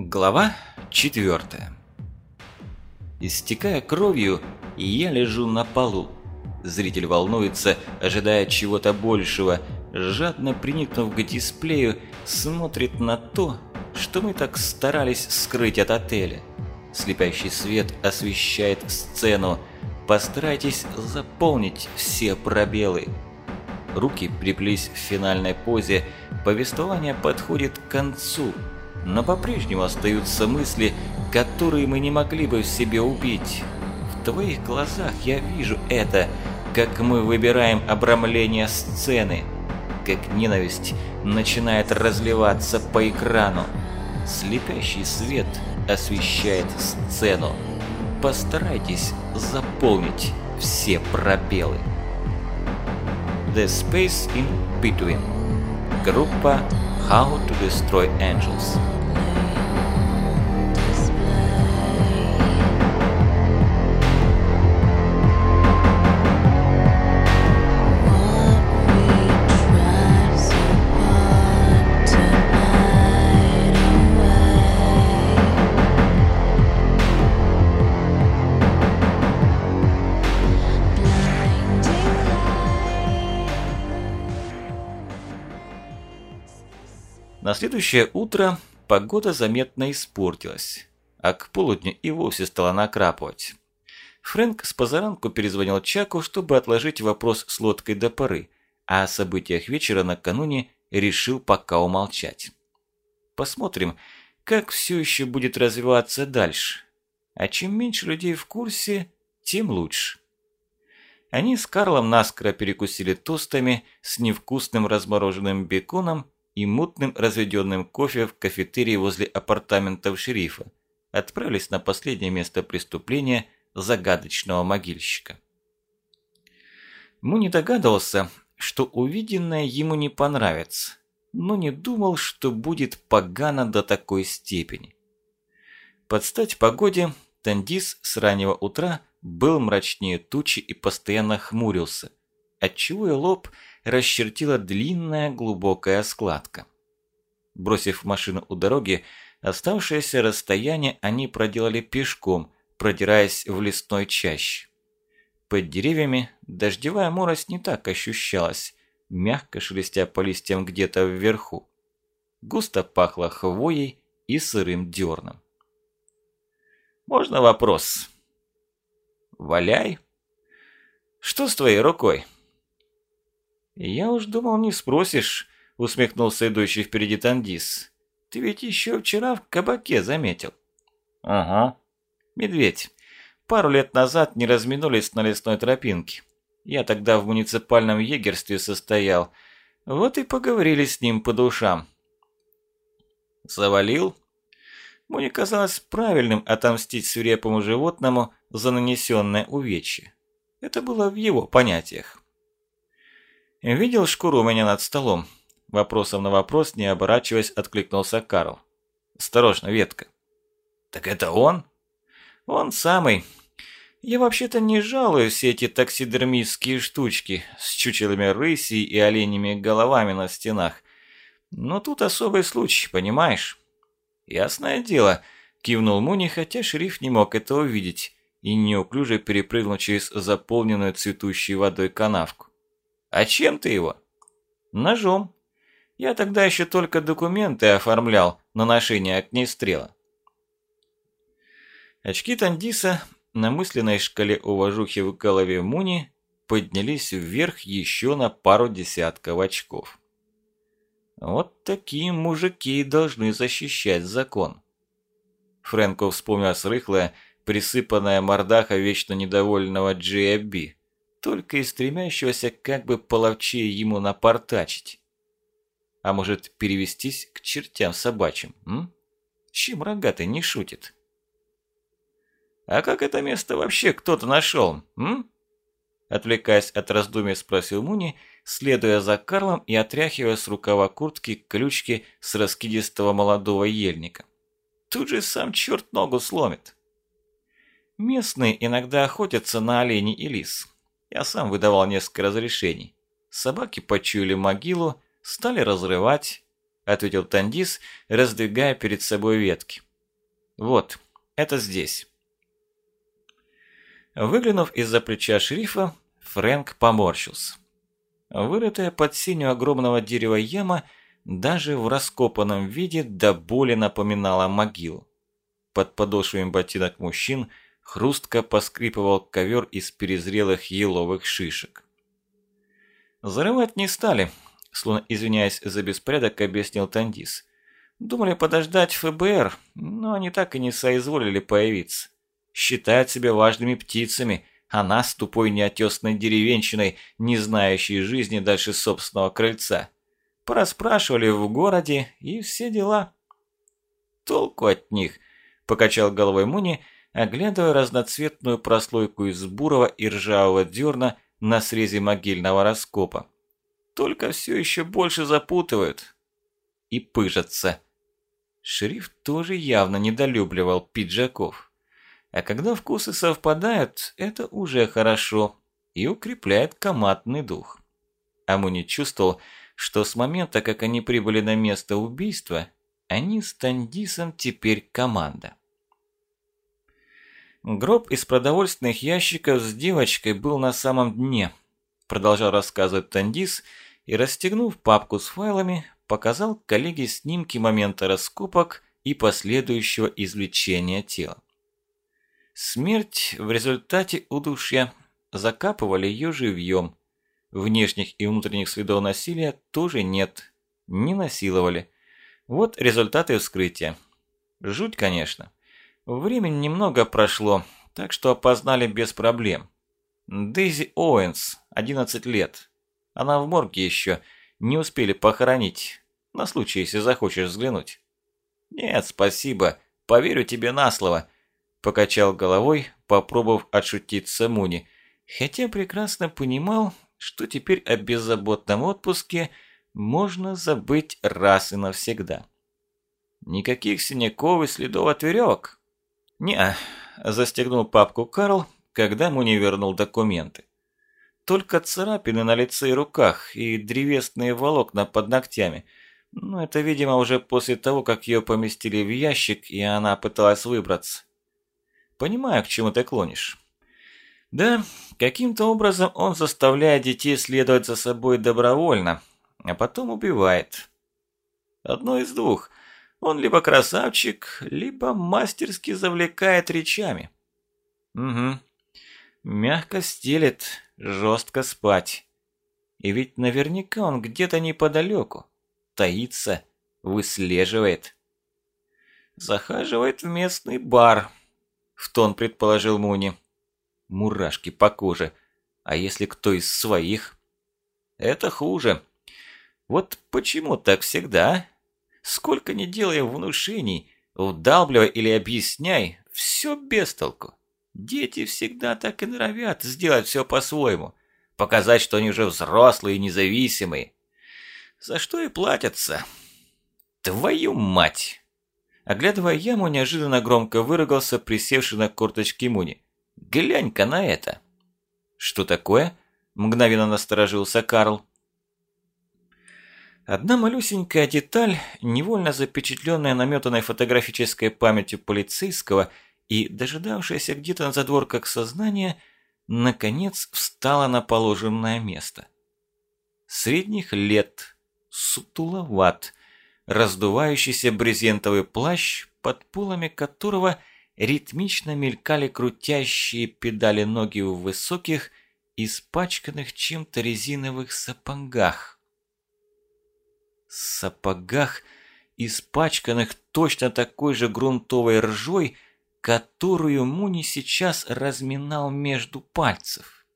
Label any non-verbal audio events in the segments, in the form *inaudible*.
Глава 4 Истекая кровью, я лежу на полу. Зритель волнуется, ожидая чего-то большего, жадно приникнув к дисплею, смотрит на то, что мы так старались скрыть от отеля. Слепящий свет освещает сцену. Постарайтесь заполнить все пробелы. Руки приплись в финальной позе, повествование подходит к концу – но по-прежнему остаются мысли, которые мы не могли бы в себе убить. В твоих глазах я вижу это, как мы выбираем обрамление сцены, как ненависть начинает разливаться по экрану. Слепящий свет освещает сцену. Постарайтесь заполнить все пробелы. The Space in Between. Группа How to Destroy Angels. На следующее утро погода заметно испортилась, а к полудню и вовсе стала накрапывать. Фрэнк с позаранку перезвонил Чаку, чтобы отложить вопрос с лодкой до поры, а о событиях вечера накануне решил пока умолчать. Посмотрим, как все еще будет развиваться дальше. А чем меньше людей в курсе, тем лучше. Они с Карлом наскоро перекусили тостами с невкусным размороженным беконом и мутным разведенным кофе в кафетерии возле апартаментов шерифа, отправились на последнее место преступления загадочного могильщика. Му не догадывался, что увиденное ему не понравится, но не думал, что будет погано до такой степени. Под стать погоде Тандис с раннего утра был мрачнее тучи и постоянно хмурился, отчего и лоб – расчертила длинная глубокая складка. Бросив машину у дороги, оставшееся расстояние они проделали пешком, продираясь в лесной чаще. Под деревьями дождевая морось не так ощущалась, мягко шелестя по листьям где-то вверху. Густо пахло хвоей и сырым дерном. «Можно вопрос?» «Валяй!» «Что с твоей рукой?» «Я уж думал, не спросишь», – усмехнулся идущий впереди Тандис. «Ты ведь еще вчера в кабаке заметил». «Ага». «Медведь. Пару лет назад не разминулись на лесной тропинке. Я тогда в муниципальном егерстве состоял. Вот и поговорили с ним по душам». «Завалил?» Мне казалось правильным отомстить свирепому животному за нанесенное увечье. Это было в его понятиях. «Видел шкуру у меня над столом?» Вопросом на вопрос, не оборачиваясь, откликнулся Карл. «Осторожно, ветка». «Так это он?» «Он самый. Я вообще-то не жалую все эти таксидермистские штучки с чучелами рысей и оленями головами на стенах. Но тут особый случай, понимаешь?» «Ясное дело», – кивнул Муни, хотя шериф не мог этого увидеть и неуклюже перепрыгнул через заполненную цветущей водой канавку. «А чем ты его?» «Ножом. Я тогда еще только документы оформлял на ношение огнестрела». Очки Тандиса на мысленной шкале уважухи в голове Муни поднялись вверх еще на пару десятков очков. Вот такие мужики должны защищать закон. Фрэнко вспомнил срыхлое, присыпанное мордаха вечно недовольного Джея Би только и стремящегося как бы половчее ему напортачить. А может перевестись к чертям собачьим, м? Чем рогатый не шутит? «А как это место вообще кто-то нашел, м?» Отвлекаясь от раздумий, спросил Муни, следуя за Карлом и отряхивая с рукава куртки ключки с раскидистого молодого ельника. Тут же сам черт ногу сломит. Местные иногда охотятся на оленей и лис. Я сам выдавал несколько разрешений. Собаки почуяли могилу, стали разрывать, ответил Тандис, раздвигая перед собой ветки. Вот, это здесь. Выглянув из-за плеча шерифа, Фрэнк поморщился. Вырытая под синюю огромного дерева яма даже в раскопанном виде до боли напоминала могилу. Под подошвами ботинок мужчин хрустко поскрипывал ковер из перезрелых еловых шишек. Зарывать не стали, словно извиняясь за беспорядок, объяснил Тандис. Думали подождать ФБР, но они так и не соизволили появиться. Считают себя важными птицами, а нас тупой неотесной деревенщиной, не знающей жизни дальше собственного крыльца. Пораспрашивали в городе и все дела. Толку от них, покачал головой Муни, оглядывая разноцветную прослойку из бурого и ржавого дерна на срезе могильного раскопа. Только все еще больше запутывают и пыжатся. Шериф тоже явно недолюбливал пиджаков. А когда вкусы совпадают, это уже хорошо и укрепляет командный дух. Амуни чувствовал, что с момента, как они прибыли на место убийства, они с Тандисом теперь команда. Гроб из продовольственных ящиков с девочкой был на самом дне, продолжал рассказывать Тандис и, расстегнув папку с файлами, показал коллеге снимки момента раскопок и последующего извлечения тела. Смерть в результате удушья закапывали ее живьем. Внешних и внутренних следов насилия тоже нет. Не насиловали. Вот результаты вскрытия. Жуть, конечно. Времени немного прошло, так что опознали без проблем. Дейзи Оуэнс, 11 лет. Она в морге еще, не успели похоронить. На случай, если захочешь взглянуть. Нет, спасибо, поверю тебе на слово. Покачал головой, попробовав отшутиться Муни. Хотя прекрасно понимал, что теперь о беззаботном отпуске можно забыть раз и навсегда. Никаких синяков и следов от веревок. «Не-а», застегнул папку Карл, когда Муни вернул документы. Только царапины на лице и руках и древесные волокна под ногтями. Но это, видимо, уже после того, как ее поместили в ящик, и она пыталась выбраться. Понимаю, к чему ты клонишь. Да, каким-то образом он заставляет детей следовать за собой добровольно, а потом убивает. Одно из двух. Он либо красавчик, либо мастерски завлекает речами. Угу. Мягко стелет, жестко спать. И ведь наверняка он где-то неподалеку. Таится, выслеживает. Захаживает в местный бар, в тон предположил Муни. Мурашки по коже. А если кто из своих? Это хуже. Вот почему так всегда? Сколько не делая внушений, вдалбливай или объясняй, все без толку. Дети всегда так и норовят сделать все по-своему, показать, что они уже взрослые и независимые. За что и платятся. Твою мать! Оглядывая яму, неожиданно громко выругался присевший на корточки Муни. «Глянь-ка на это!» «Что такое?» – мгновенно насторожился Карл. Одна малюсенькая деталь, невольно запечатленная наметанной фотографической памятью полицейского и дожидавшаяся где-то на задворках сознания, наконец встала на положенное место. Средних лет, сутуловат, раздувающийся брезентовый плащ, под полами которого ритмично мелькали крутящие педали ноги в высоких, испачканных чем-то резиновых сапогах сапогах, испачканных точно такой же грунтовой ржой, которую Муни сейчас разминал между пальцев.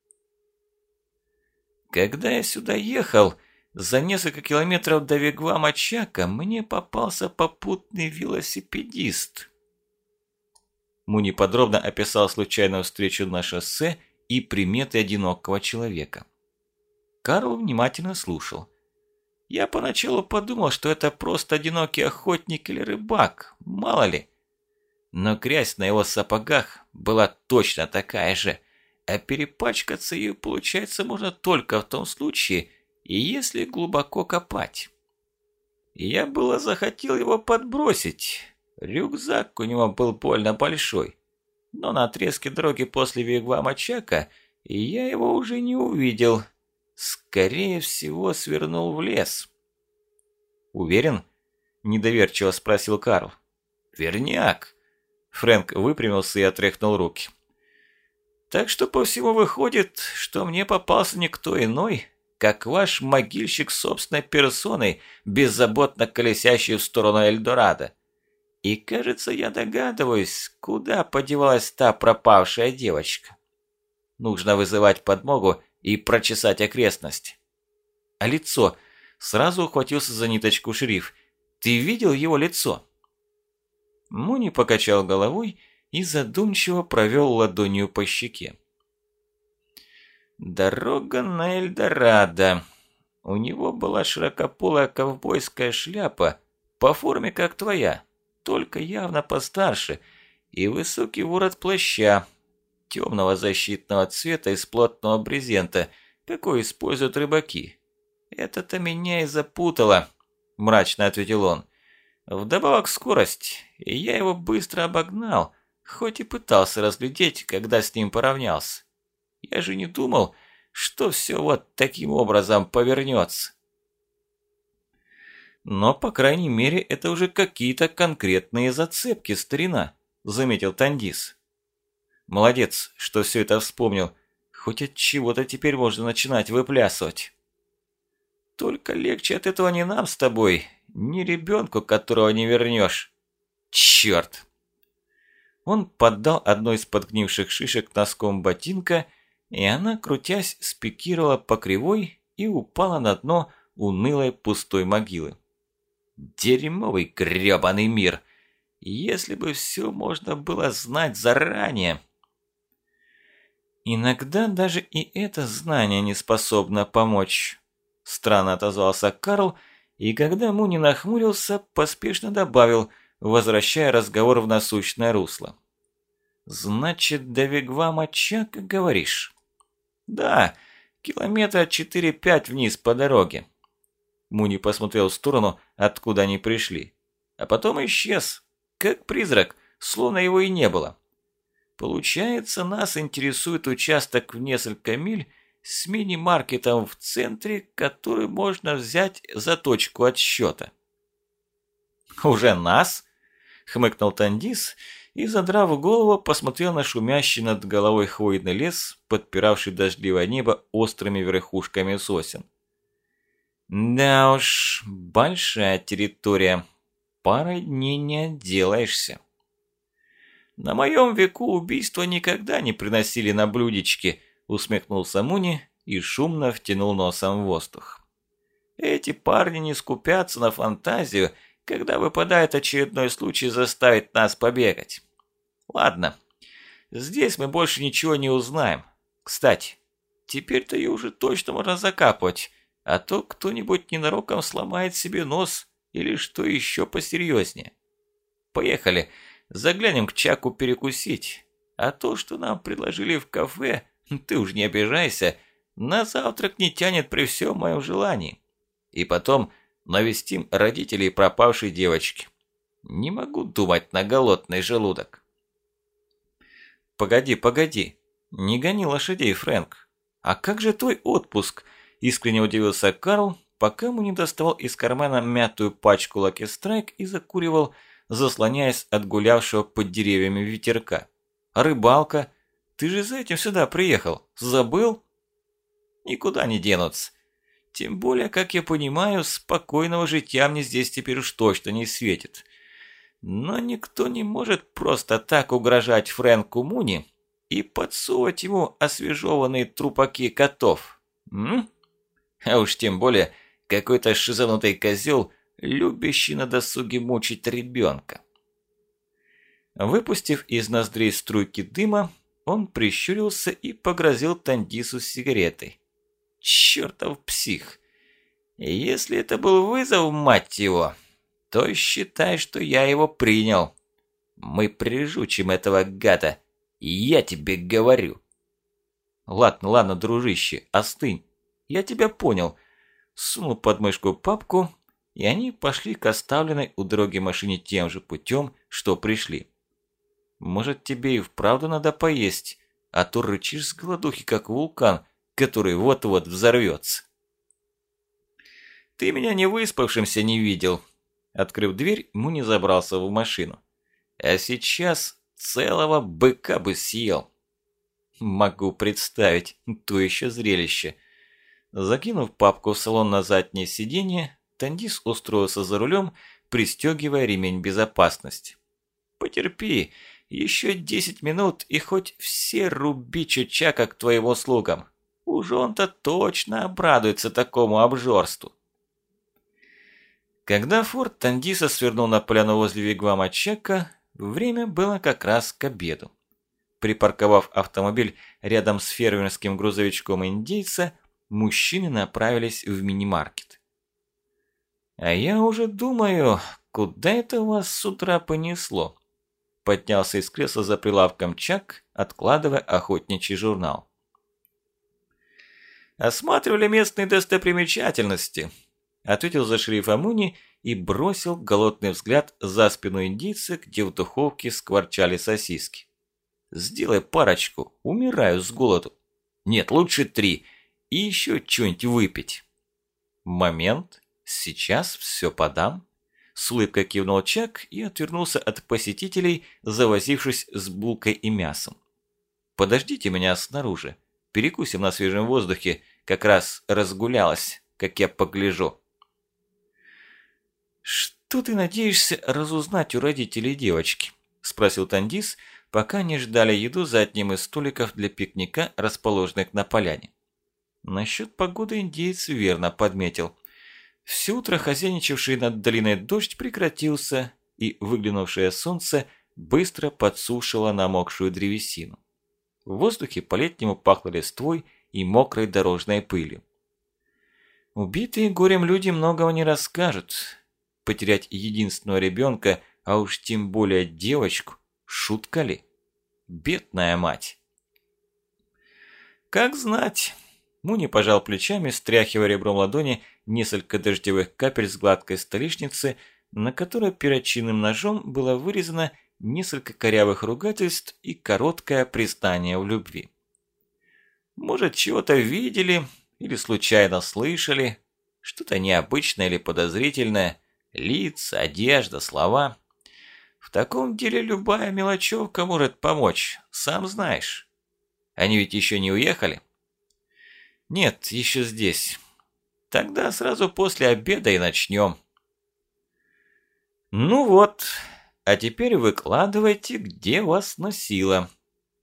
Когда я сюда ехал, за несколько километров до Вигвама Чака мне попался попутный велосипедист. Муни подробно описал случайную встречу на шоссе и приметы одинокого человека. Карл внимательно слушал. Я поначалу подумал, что это просто одинокий охотник или рыбак, мало ли. Но грязь на его сапогах была точно такая же, а перепачкаться ее, получается, можно только в том случае, если глубоко копать. Я было захотел его подбросить, Рюкзак у него был больно большой. Но на отрезке дороги после Вигвама Чака я его уже не увидел. Скорее всего, свернул в лес. «Уверен?» – недоверчиво спросил Карл. «Верняк!» Фрэнк выпрямился и отряхнул руки. «Так что по всему выходит, что мне попался никто иной, как ваш могильщик собственной персоной, беззаботно колесящий в сторону Эльдорадо. И, кажется, я догадываюсь, куда подевалась та пропавшая девочка. Нужно вызывать подмогу и прочесать окрестность. А лицо? Сразу ухватился за ниточку шериф. Ты видел его лицо? Муни покачал головой и задумчиво провел ладонью по щеке. Дорога на Эльдорадо. У него была широкополая ковбойская шляпа, по форме как твоя только явно постарше, и высокий ворот плаща, темного защитного цвета из плотного брезента, какой используют рыбаки. «Это-то меня и запутало», – мрачно ответил он. «Вдобавок скорость, и я его быстро обогнал, хоть и пытался разглядеть, когда с ним поравнялся. Я же не думал, что все вот таким образом повернется. Но, по крайней мере, это уже какие-то конкретные зацепки, старина, заметил Тандис. Молодец, что все это вспомнил. Хоть от чего-то теперь можно начинать выплясывать. Только легче от этого не нам с тобой, ни ребенку, которого не вернешь. Черт! Он поддал одной из подгнивших шишек носком ботинка, и она, крутясь, спикировала по кривой и упала на дно унылой пустой могилы. Дерьмовый грёбаный мир. Если бы все можно было знать заранее. Иногда даже и это знание не способно помочь. Странно отозвался Карл, и когда Муни нахмурился, поспешно добавил, возвращая разговор в насущное русло. «Значит, до Вигвама Чака, говоришь?» «Да, километра четыре-пять вниз по дороге. Муни посмотрел в сторону, откуда они пришли. А потом исчез, как призрак, словно его и не было. Получается, нас интересует участок в несколько миль с мини-маркетом в центре, который можно взять за точку отсчета. «Уже нас?» – хмыкнул Тандис и, задрав голову, посмотрел на шумящий над головой хвойный лес, подпиравший дождливое небо острыми верхушками сосен. Да уж, большая территория. Парой дней не отделаешься. На моем веку убийства никогда не приносили на блюдечке, усмехнулся Муни и шумно втянул носом в воздух. Эти парни не скупятся на фантазию, когда выпадает очередной случай заставить нас побегать. Ладно, здесь мы больше ничего не узнаем. Кстати, теперь-то ее уже точно можно закапывать, а то кто-нибудь ненароком сломает себе нос или что еще посерьезнее. Поехали, заглянем к Чаку перекусить. А то, что нам предложили в кафе, *laughs* ты уж не обижайся, на завтрак не тянет при всем моем желании. И потом навестим родителей пропавшей девочки. Не могу думать на голодный желудок. Погоди, погоди, не гони лошадей, Фрэнк. А как же твой отпуск – Искренне удивился Карл, пока ему не доставал из кармана мятую пачку Lucky Strike и закуривал, заслоняясь от гулявшего под деревьями ветерка. рыбалка? Ты же за этим сюда приехал. Забыл?» «Никуда не денутся. Тем более, как я понимаю, спокойного житья мне здесь теперь уж точно не светит. Но никто не может просто так угрожать Фрэнку Муни и подсовывать ему освежеванные трупаки котов. М? А уж тем более какой-то шизанутый козел, любящий на досуге мучить ребенка. Выпустив из ноздрей струйки дыма, он прищурился и погрозил Тандису сигаретой. Чертов псих! Если это был вызов, мать его, то считай, что я его принял. Мы прижучим этого гада, я тебе говорю. Ладно, ладно, дружище, остынь. Я тебя понял. Сунул под мышку папку и они пошли к оставленной у дороги машине тем же путем, что пришли. Может, тебе и вправду надо поесть, а то рычишь с голодухи, как вулкан, который вот-вот взорвется. Ты меня не выспавшимся не видел. Открыв дверь, Муни забрался в машину. А сейчас целого быка бы съел. Могу представить, то еще зрелище. Закинув папку в салон на заднее сиденье, Тандис устроился за рулем, пристегивая ремень безопасности. «Потерпи, еще десять минут и хоть все руби чучака к твоим услугам. Уж он-то точно обрадуется такому обжорству». Когда форт Тандиса свернул на поляну возле вигвама Чека, время было как раз к обеду. Припарковав автомобиль рядом с фермерским грузовичком индейца, мужчины направились в мини-маркет. «А я уже думаю, куда это вас с утра понесло?» Поднялся из кресла за прилавком Чак, откладывая охотничий журнал. «Осматривали местные достопримечательности», – ответил за шерифа Муни и бросил голодный взгляд за спину индийца, где в духовке скворчали сосиски. «Сделай парочку, умираю с голоду. Нет, лучше три, и еще что-нибудь выпить». «Момент, сейчас все подам». С улыбкой кивнул Чак и отвернулся от посетителей, завозившись с булкой и мясом. «Подождите меня снаружи. Перекусим на свежем воздухе. Как раз разгулялась, как я погляжу». «Что ты надеешься разузнать у родителей девочки?» – спросил Тандис, пока не ждали еду за одним из столиков для пикника, расположенных на поляне. Насчет погоды индеец верно подметил. Все утро хозяйничавший над долиной дождь прекратился, и выглянувшее солнце быстро подсушило намокшую древесину. В воздухе по-летнему пахло листвой и мокрой дорожной пылью. Убитые горем люди многого не расскажут. Потерять единственного ребенка, а уж тем более девочку, шутка ли? Бедная мать. Как знать. Муни пожал плечами, стряхивая ребром ладони несколько дождевых капель с гладкой столешницы, на которой перочинным ножом было вырезано несколько корявых ругательств и короткое признание в любви. Может, чего-то видели или случайно слышали, что-то необычное или подозрительное, лица, одежда, слова. В таком деле любая мелочевка может помочь, сам знаешь. Они ведь еще не уехали? Нет, еще здесь. Тогда сразу после обеда и начнем. Ну вот, а теперь выкладывайте, где вас носило.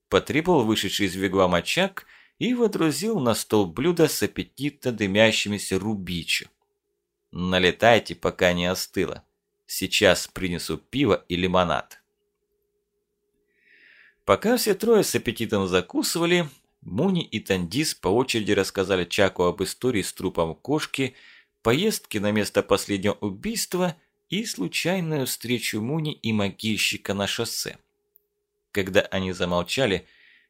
Потребовал вышедший из вигвама Чак и водрузил на стол блюдо с аппетитно дымящимися рубичу. Налетайте, пока не остыло. Сейчас принесу пиво и лимонад. Пока все трое с аппетитом закусывали, Муни и Тандис по очереди рассказали Чаку об истории с трупом кошки, поездке на место последнего убийства и случайную встречу Муни и могильщика на шоссе. Когда они замолчали,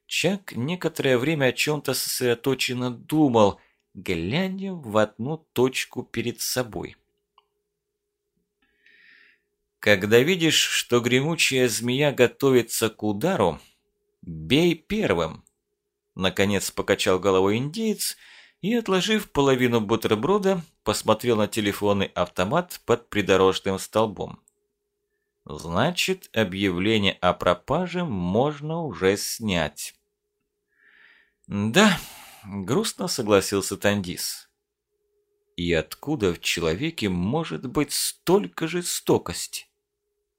Чак некоторое время о чем-то сосредоточенно думал, глядя в одну точку перед собой. Когда видишь, что гремучая змея готовится к удару, бей первым – Наконец покачал головой индеец и, отложив половину бутерброда, посмотрел на телефонный автомат под придорожным столбом. Значит, объявление о пропаже можно уже снять. Да, грустно согласился Тандис. И откуда в человеке может быть столько жестокости?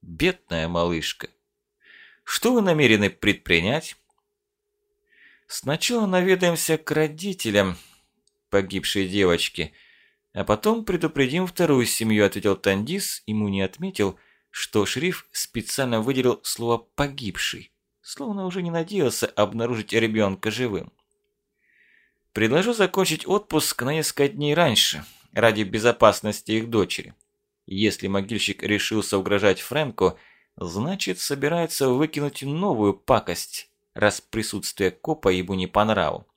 Бедная малышка. Что вы намерены предпринять? Сначала наведаемся к родителям погибшей девочки, а потом предупредим вторую семью, ответил Тандис, ему не отметил, что шериф специально выделил слово «погибший», словно уже не надеялся обнаружить ребенка живым. Предложу закончить отпуск на несколько дней раньше, ради безопасности их дочери. Если могильщик решился угрожать Фрэнку, значит собирается выкинуть новую пакость, раз присутствие копа ему не по нраву.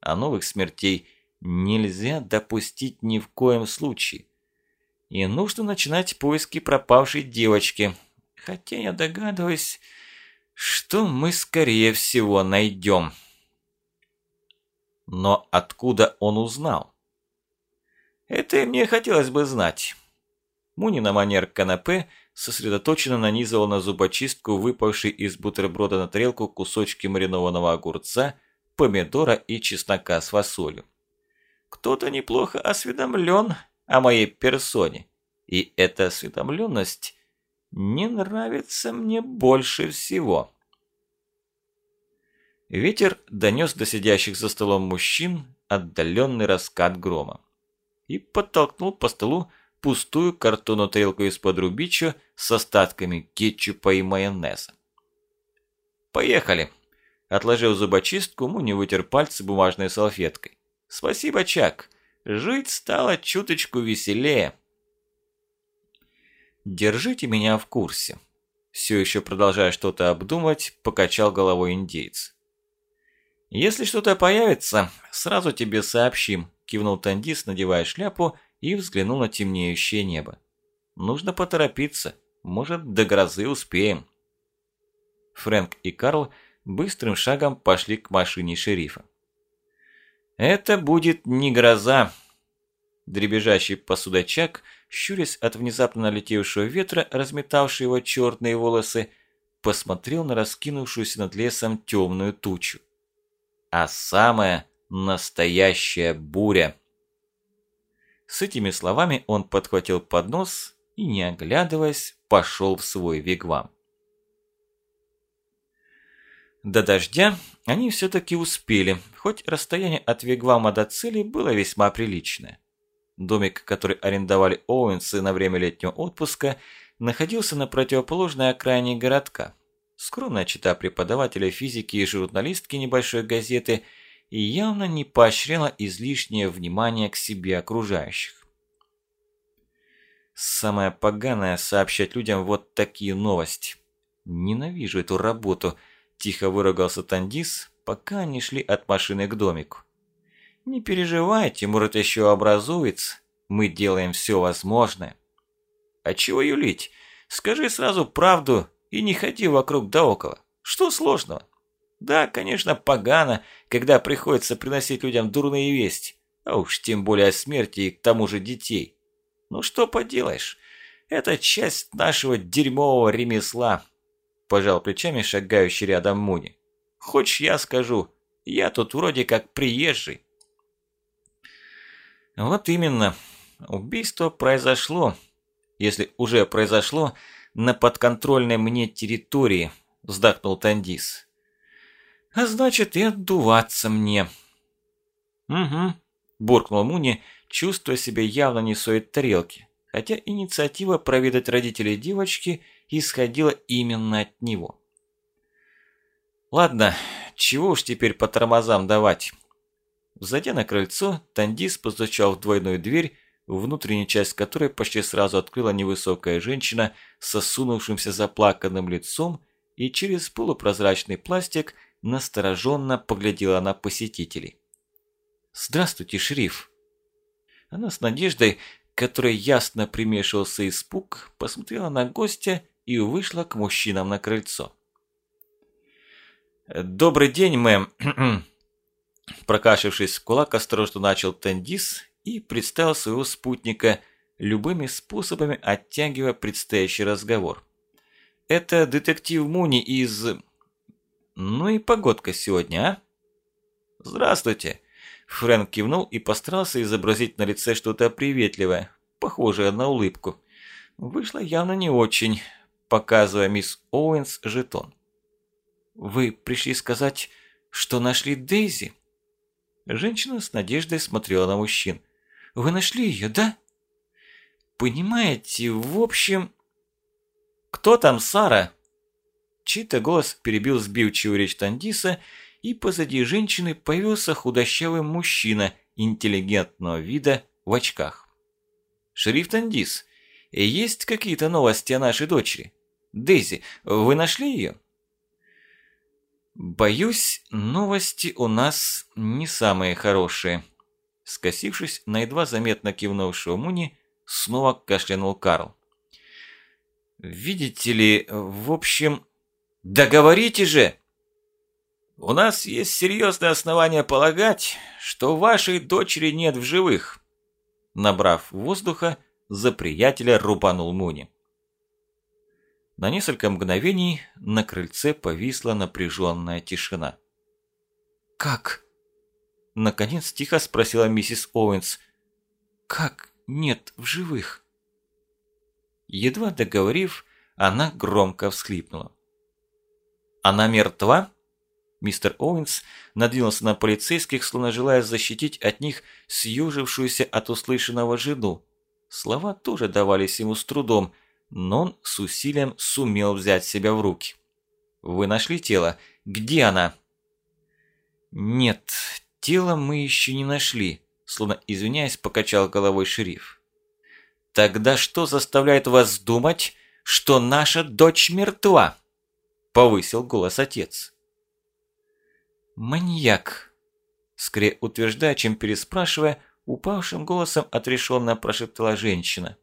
А новых смертей нельзя допустить ни в коем случае. И нужно начинать поиски пропавшей девочки. Хотя я догадываюсь, что мы скорее всего найдем. Но откуда он узнал? Это и мне хотелось бы знать. Муни на манер канапе сосредоточенно нанизывал на зубочистку выпавший из бутерброда на тарелку кусочки маринованного огурца, помидора и чеснока с фасолью. Кто-то неплохо осведомлен о моей персоне, и эта осведомленность не нравится мне больше всего. Ветер донес до сидящих за столом мужчин отдаленный раскат грома и подтолкнул по столу пустую картонную тарелку из-под рубича с остатками кетчупа и майонеза. «Поехали!» Отложив зубочистку, Муни вытер пальцы бумажной салфеткой. «Спасибо, Чак. Жить стало чуточку веселее». «Держите меня в курсе». Все еще продолжая что-то обдумать, покачал головой индейец. «Если что-то появится, сразу тебе сообщим», – кивнул Тандис, надевая шляпу и взглянул на темнеющее небо. «Нужно поторопиться, может, до грозы успеем». Фрэнк и Карл быстрым шагом пошли к машине шерифа. «Это будет не гроза!» Дребежащий посудочак, щурясь от внезапно налетевшего ветра, разметавший его черные волосы, посмотрел на раскинувшуюся над лесом темную тучу. А самая настоящая буря! С этими словами он подхватил поднос и, не оглядываясь, пошел в свой вигвам. До дождя они все-таки успели, хоть расстояние от вигвама до цели было весьма приличное. Домик, который арендовали Оуэнсы на время летнего отпуска, находился на противоположной окраине городка. Скромная чита преподавателя физики и журналистки небольшой газеты – и явно не поощряла излишнее внимание к себе окружающих. Самое поганое – сообщать людям вот такие новости. Ненавижу эту работу, тихо выругался Тандис, пока они шли от машины к домику. Не переживайте, может еще образуется, мы делаем все возможное. А чего юлить? Скажи сразу правду и не ходи вокруг да около. Что сложного? Да, конечно, погано, когда приходится приносить людям дурные вести, а уж тем более о смерти и к тому же детей. Ну что поделаешь, это часть нашего дерьмового ремесла, пожал плечами шагающий рядом Муни. Хочешь я скажу, я тут вроде как приезжий. Вот именно, убийство произошло, если уже произошло, на подконтрольной мне территории, вздохнул Тандис. А значит, и отдуваться мне. Угу, буркнул Муни, чувствуя себя явно не в своей тарелке, хотя инициатива проведать родителей девочки исходила именно от него. Ладно, чего уж теперь по тормозам давать. Зайдя на крыльцо, Тандис постучал в двойную дверь, внутренняя часть которой почти сразу открыла невысокая женщина с осунувшимся заплаканным лицом и через полупрозрачный пластик настороженно поглядела на посетителей. «Здравствуйте, шериф!» Она с надеждой, которой ясно примешивался испуг, посмотрела на гостя и вышла к мужчинам на крыльцо. «Добрый день, мэм!» *clears throat* Прокашившись кулак, осторожно начал Тендис и представил своего спутника, любыми способами оттягивая предстоящий разговор. «Это детектив Муни из...» Ну и погодка сегодня, а? Здравствуйте. Фрэнк кивнул и постарался изобразить на лице что-то приветливое, похожее на улыбку. Вышло явно не очень, показывая мисс Оуэнс жетон. «Вы пришли сказать, что нашли Дейзи?» Женщина с надеждой смотрела на мужчин. «Вы нашли ее, да?» «Понимаете, в общем...» «Кто там Сара?» Чей-то голос перебил сбивчивую речь Тандиса, и позади женщины появился худощавый мужчина интеллигентного вида в очках. «Шериф Тандис, есть какие-то новости о нашей дочери? Дейзи, вы нашли ее?» «Боюсь, новости у нас не самые хорошие», Скосившись на едва заметно кивнувшего Муни, снова кашлянул Карл. «Видите ли, в общем...» «Договорите же!» «У нас есть серьезные основания полагать, что вашей дочери нет в живых», Набрав воздуха, за приятеля рубанул Муни. На несколько мгновений на крыльце повисла напряженная тишина. «Как?» Наконец тихо спросила миссис Оуэнс. «Как нет в живых?» Едва договорив, она громко всхлипнула. «Она мертва?» Мистер Оуэнс надвинулся на полицейских, словно желая защитить от них съежившуюся от услышанного жену. Слова тоже давались ему с трудом, но он с усилием сумел взять себя в руки. «Вы нашли тело? Где она?» «Нет, тело мы еще не нашли», словно извиняясь, покачал головой шериф. «Тогда что заставляет вас думать, что наша дочь мертва?» Повысил голос отец. «Маньяк!» Скорее утверждая, чем переспрашивая, упавшим голосом отрешенно прошептала женщина.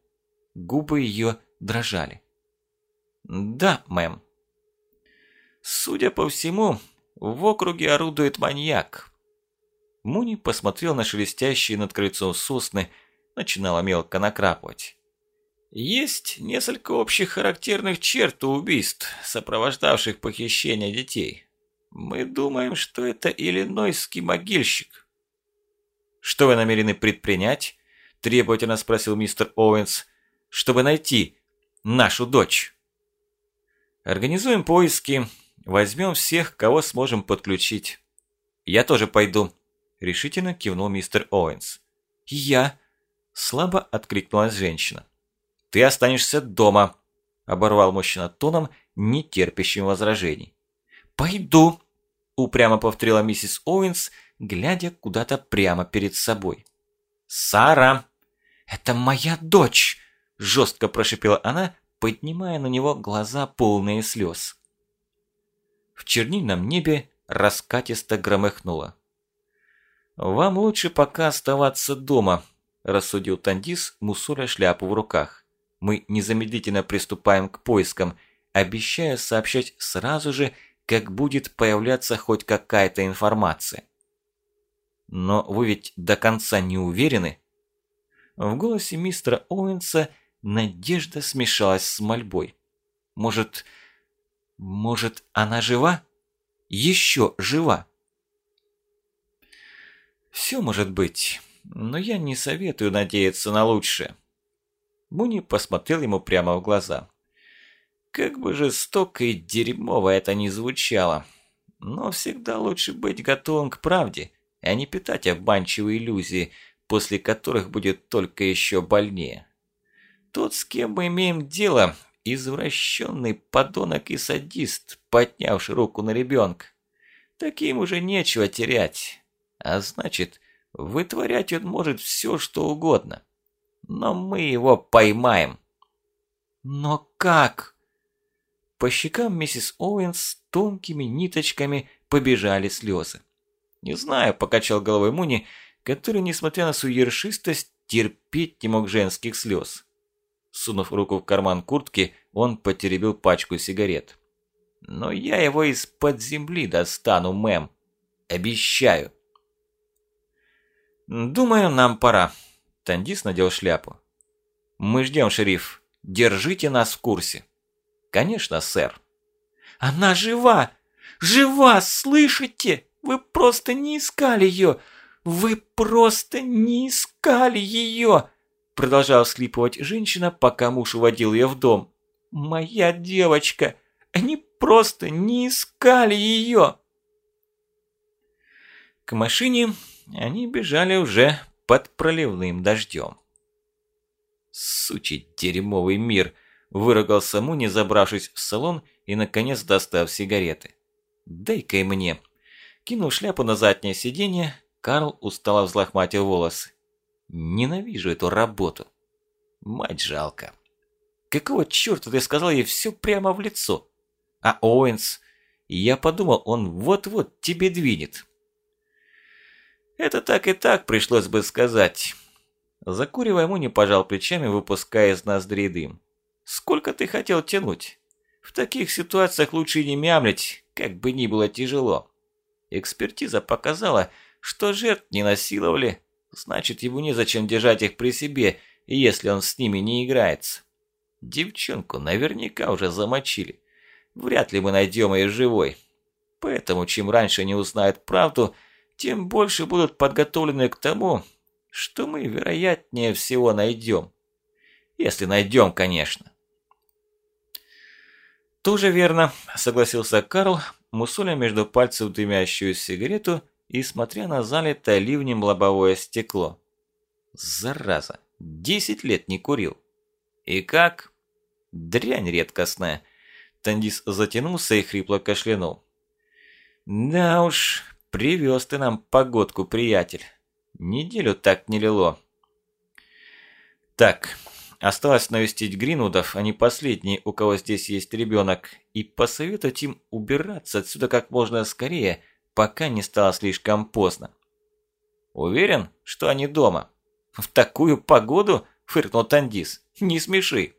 Губы ее дрожали. «Да, мэм». «Судя по всему, в округе орудует маньяк». Муни посмотрел на шелестящие над крыльцом сосны, начинала мелко накрапывать. Есть несколько общих характерных черт у убийств, сопровождавших похищение детей. Мы думаем, что это иллинойский могильщик. Что вы намерены предпринять? Требовательно спросил мистер Оуэнс, чтобы найти нашу дочь. Организуем поиски, возьмем всех, кого сможем подключить. Я тоже пойду, решительно кивнул мистер Оуэнс. Я, слабо откликнулась женщина. Ты останешься дома, оборвал мужчина тоном, не терпящим возражений. «Пойду», – упрямо повторила миссис Оуэнс, глядя куда-то прямо перед собой. «Сара!» «Это моя дочь!» – жестко прошипела она, поднимая на него глаза полные слез. В чернильном небе раскатисто громыхнуло. «Вам лучше пока оставаться дома», – рассудил Тандис, мусоля шляпу в руках. «Мы незамедлительно приступаем к поискам, обещая сообщать сразу же, как будет появляться хоть какая-то информация. Но вы ведь до конца не уверены? В голосе мистера Оуэнса надежда смешалась с мольбой. Может, может, она жива? Еще жива? Все может быть, но я не советую надеяться на лучшее. Муни посмотрел ему прямо в глаза. Как бы жестоко и дерьмово это ни звучало. Но всегда лучше быть готовым к правде, а не питать обманчивые иллюзии, после которых будет только еще больнее. Тот, с кем мы имеем дело, извращенный подонок и садист, поднявший руку на ребенка. Таким уже нечего терять. А значит, вытворять он может все, что угодно. Но мы его поймаем. Но как? По щекам миссис Оуэнс тонкими ниточками побежали слезы. «Не знаю», – покачал головой Муни, который, несмотря на свою ершистость, терпеть не мог женских слез. Сунув руку в карман куртки, он потеребил пачку сигарет. «Но я его из-под земли достану, мэм. Обещаю». «Думаю, нам пора». Тандис надел шляпу. «Мы ждем, шериф. Держите нас в курсе». «Конечно, сэр». «Она жива! Жива, слышите? Вы просто не искали ее! Вы просто не искали ее!» Продолжала всхлипывать женщина, пока муж уводил ее в дом. «Моя девочка! Они просто не искали ее!» К машине они бежали уже под проливным дождем. Сучий дерьмовый мир, Выругался Муни, забравшись в салон и, наконец, достав сигареты. «Дай-ка и мне». Кинул шляпу на заднее сиденье, Карл устало взлохматил волосы. «Ненавижу эту работу. Мать жалко. Какого черта ты сказал ей все прямо в лицо? А Оуэнс? Я подумал, он вот-вот тебе двинет». «Это так и так пришлось бы сказать». Закуривая, не пожал плечами, выпуская из ноздрей дым. «Сколько ты хотел тянуть? В таких ситуациях лучше не мямлить, как бы ни было тяжело. Экспертиза показала, что жертв не насиловали, значит, ему незачем держать их при себе, если он с ними не играется. Девчонку наверняка уже замочили. Вряд ли мы найдем ее живой. Поэтому, чем раньше они узнают правду, тем больше будут подготовлены к тому, что мы, вероятнее всего, найдем. Если найдем, конечно. «Тоже верно», – согласился Карл, мусоля между пальцев дымящую сигарету и смотря на залитое ливнем лобовое стекло. «Зараза! Десять лет не курил!» «И как?» «Дрянь редкостная!» Тандис затянулся и хрипло кашлянул. «Да уж, привез ты нам погодку, приятель. Неделю так не лило». «Так, осталось навестить Гринвудов, они последние, у кого здесь есть ребенок, и посоветовать им убираться отсюда как можно скорее, пока не стало слишком поздно». «Уверен, что они дома?» «В такую погоду?» – фыркнул Тандис. «Не смеши».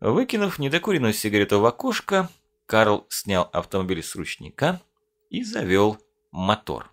Выкинув недокуренную сигарету в окошко, Карл снял автомобиль с ручника и завел мотор.